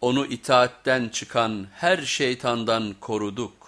onu itaatten çıkan her şeytandan koruduk.